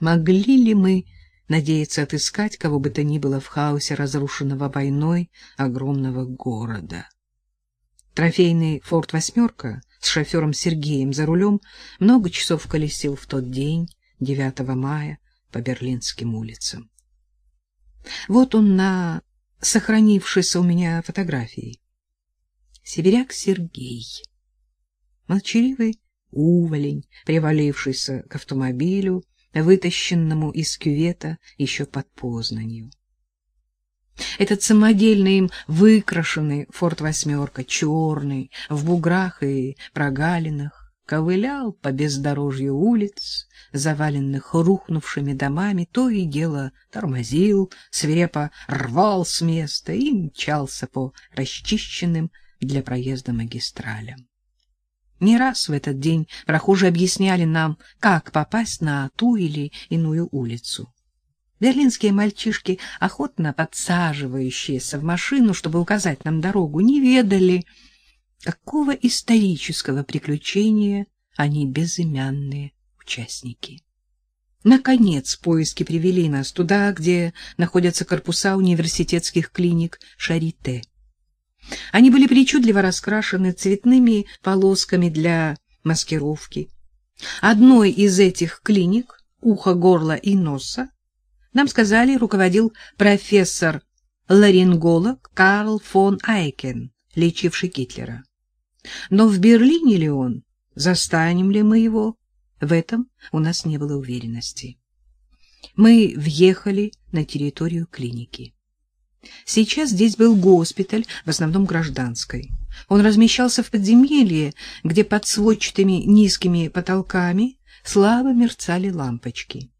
Могли ли мы надеяться отыскать кого бы то ни было в хаосе разрушенного войной огромного города? Трофейный «Форд восьмерка» с шофером Сергеем за рулем много часов колесил в тот день, 9 мая, по берлинским улицам. Вот он на сохранившейся у меня фотографии. Сибиряк Сергей. Молчаливый уволень, привалившийся к автомобилю, вытащенному из кювета еще под Познанью. Этот самодельный им выкрашенный «Форд восьмерка», черный, в буграх и прогалинах, ковылял по бездорожью улиц, заваленных рухнувшими домами, то и дело тормозил, свирепо рвал с места и мчался по расчищенным для проезда магистралям. Не раз в этот день прохожие объясняли нам, как попасть на ту или иную улицу. Берлинские мальчишки, охотно подсаживающиеся в машину, чтобы указать нам дорогу, не ведали, какого исторического приключения они безымянные участники. Наконец поиски привели нас туда, где находятся корпуса университетских клиник Шарите. Они были причудливо раскрашены цветными полосками для маскировки. Одной из этих клиник, ухо, горла и носа, нам сказали, руководил профессор-ларинголог Карл фон Айкен, лечивший Гитлера. Но в Берлине ли он, застанем ли мы его, в этом у нас не было уверенности. Мы въехали на территорию клиники. Сейчас здесь был госпиталь, в основном гражданской. Он размещался в подземелье, где под сводчатыми низкими потолками слабо мерцали лампочки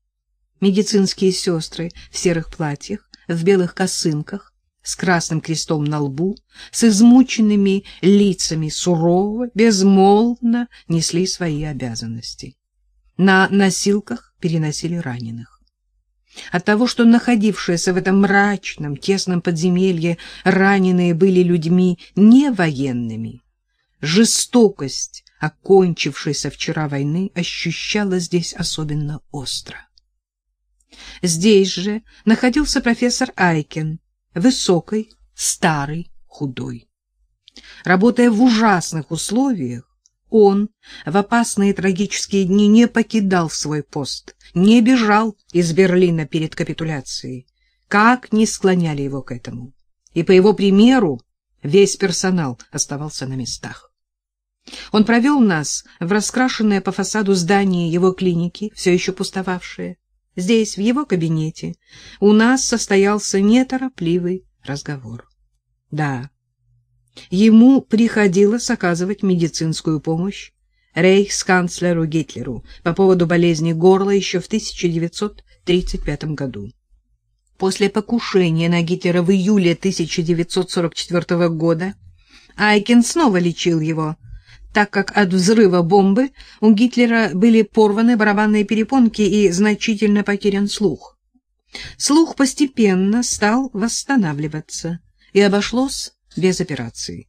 медицинские сестры в серых платьях, в белых косынках, с красным крестом на лбу, с измученными лицами сурово, безмолвно несли свои обязанности. На носилках переносили раненых. От того, что находившиеся в этом мрачном, тесном подземелье раненые были людьми не военными, жестокость окончившейся вчера войны ощущалась здесь особенно остро. Здесь же находился профессор Айкен, высокий, старый, худой. Работая в ужасных условиях, он в опасные трагические дни не покидал свой пост, не бежал из Берлина перед капитуляцией, как ни склоняли его к этому. И по его примеру весь персонал оставался на местах. Он провел нас в раскрашенное по фасаду здание его клиники, все еще пустовавшее. Здесь, в его кабинете, у нас состоялся неторопливый разговор. Да, ему приходилось оказывать медицинскую помощь рейхсканцлеру Гитлеру по поводу болезни горла еще в 1935 году. После покушения на Гитлера в июле 1944 года Айкен снова лечил его, так как от взрыва бомбы у Гитлера были порваны барабанные перепонки и значительно потерян слух. Слух постепенно стал восстанавливаться и обошлось без операции.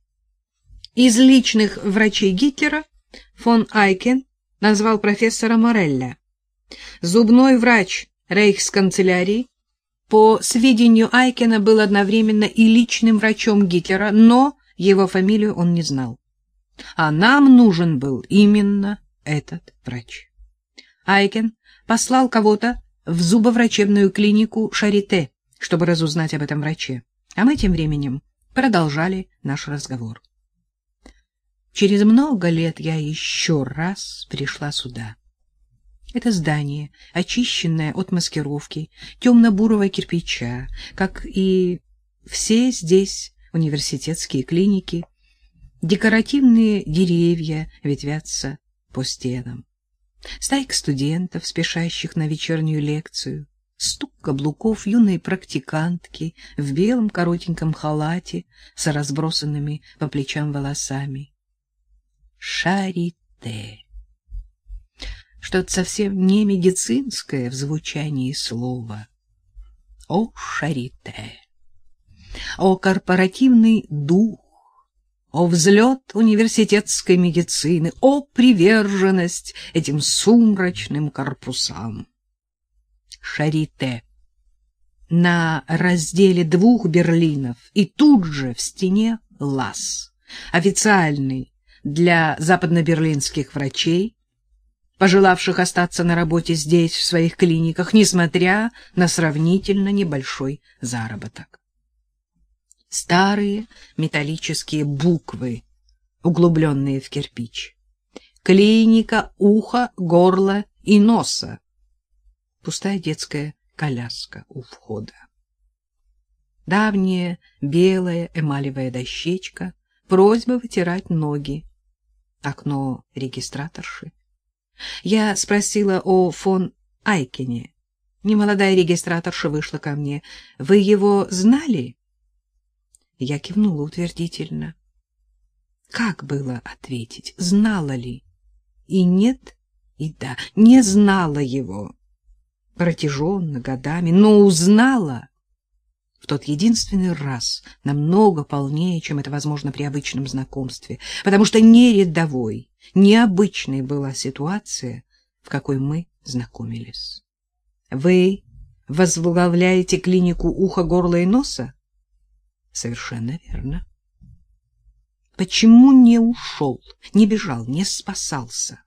Из личных врачей Гитлера фон Айкен назвал профессора Морелля. Зубной врач рейхсканцелярии по сведению Айкена был одновременно и личным врачом Гитлера, но его фамилию он не знал. А нам нужен был именно этот врач. Айкен послал кого-то в зубоврачебную клинику Шарите, чтобы разузнать об этом враче. А мы тем временем продолжали наш разговор. Через много лет я еще раз пришла сюда. Это здание, очищенное от маскировки, темно-бурого кирпича, как и все здесь университетские клиники — Декоративные деревья ветвятся по стенам. Стайка студентов, спешащих на вечернюю лекцию, стук каблуков юной практикантки в белом коротеньком халате с разбросанными по плечам волосами. Шарите. Что-то совсем не медицинское в звучании слова. О, шарите! О, корпоративный дух! о взлет университетской медицины, о приверженность этим сумрачным корпусам. Шарите. На разделе двух Берлинов и тут же в стене ЛАС, официальный для западно-берлинских врачей, пожелавших остаться на работе здесь, в своих клиниках, несмотря на сравнительно небольшой заработок. Старые металлические буквы, углубленные в кирпич. Клиника уха, горла и носа. Пустая детская коляска у входа. Давняя белая эмалевая дощечка, просьба вытирать ноги. Окно регистраторши. Я спросила о фон Айкене. Немолодая регистраторша вышла ко мне. Вы его знали? Я кивнула утвердительно. Как было ответить? Знала ли? И нет, и да. Не знала его. Протяженно, годами, но узнала в тот единственный раз намного полнее, чем это возможно при обычном знакомстве, потому что не рядовой, необычной была ситуация, в какой мы знакомились. Вы возглавляете клинику уха, горла и носа? Совершенно верно. Почему не ушел, не бежал, не спасался?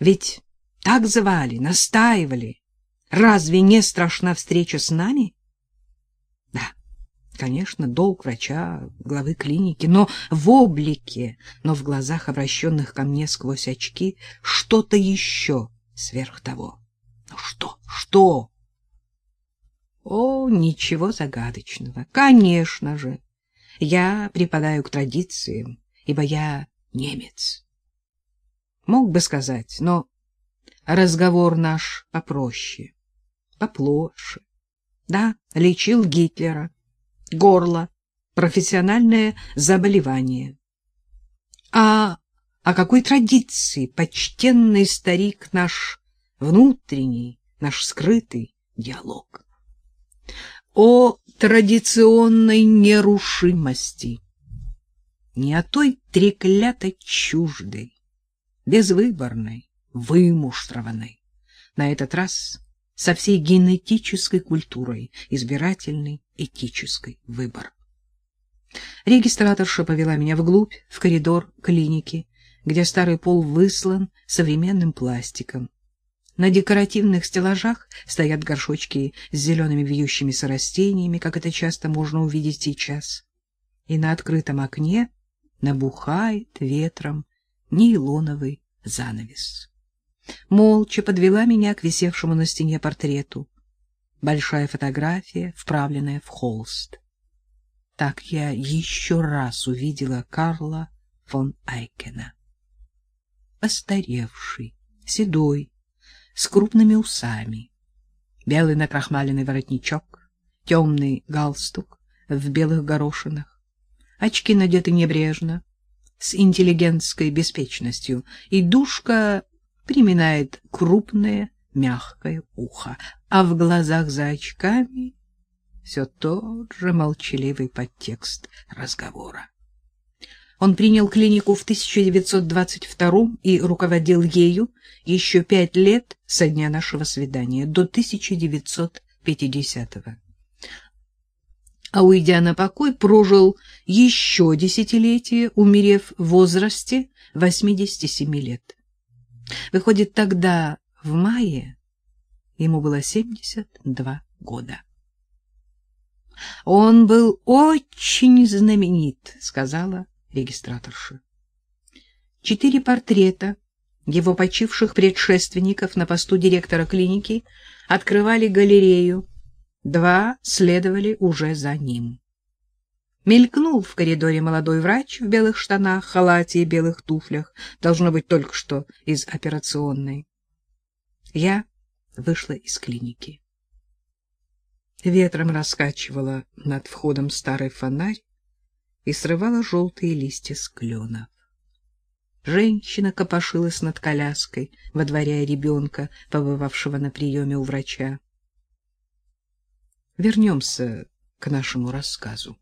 Ведь так звали, настаивали. Разве не страшна встреча с нами? Да, конечно, долг врача, главы клиники, но в облике, но в глазах, обращенных ко мне сквозь очки, что-то еще сверх того. Ну что, что? О, ничего загадочного. Конечно же, я припадаю к традициям, ибо я немец. Мог бы сказать, но разговор наш попроще, поплоше. Да, лечил Гитлера. Горло. Профессиональное заболевание. А о какой традиции почтенный старик наш внутренний, наш скрытый диалог? О традиционной нерушимости. Не о той треклятой чуждой, безвыборной, вымуштрованной. На этот раз со всей генетической культурой, избирательный этический выбор. Регистраторша повела меня вглубь, в коридор клиники, где старый пол выслан современным пластиком. На декоративных стеллажах стоят горшочки с зелеными вьющимися растениями, как это часто можно увидеть сейчас. И на открытом окне набухает ветром нейлоновый занавес молча подвела меня к висевшему на стене портрету. Большая фотография, вправленная в холст. Так я еще раз увидела Карла фон Айкена. Постаревший, седой, с крупными усами, белый накрахмаленный воротничок, темный галстук в белых горошинах, очки надеты небрежно, с интеллигентской беспечностью, и душка приминает крупное мягкое ухо, а в глазах за очками все тот же молчаливый подтекст разговора. Он принял клинику в 1922 и руководил ею еще пять лет со дня нашего свидания, до 1950 -го. А уйдя на покой, прожил еще десятилетие, умерев в возрасте 87 лет. Выходит, тогда, в мае, ему было 72 года. Он был очень знаменит, сказала регистраторша. Четыре портрета его почивших предшественников на посту директора клиники открывали галерею. Два следовали уже за ним. Мелькнул в коридоре молодой врач в белых штанах, халате и белых туфлях, должно быть только что из операционной. Я вышла из клиники. Ветром раскачивала над входом старый фонарь и срывала желтые листья с кленов. Женщина копошилась над коляской, водворяя ребенка, побывавшего на приеме у врача. Вернемся к нашему рассказу.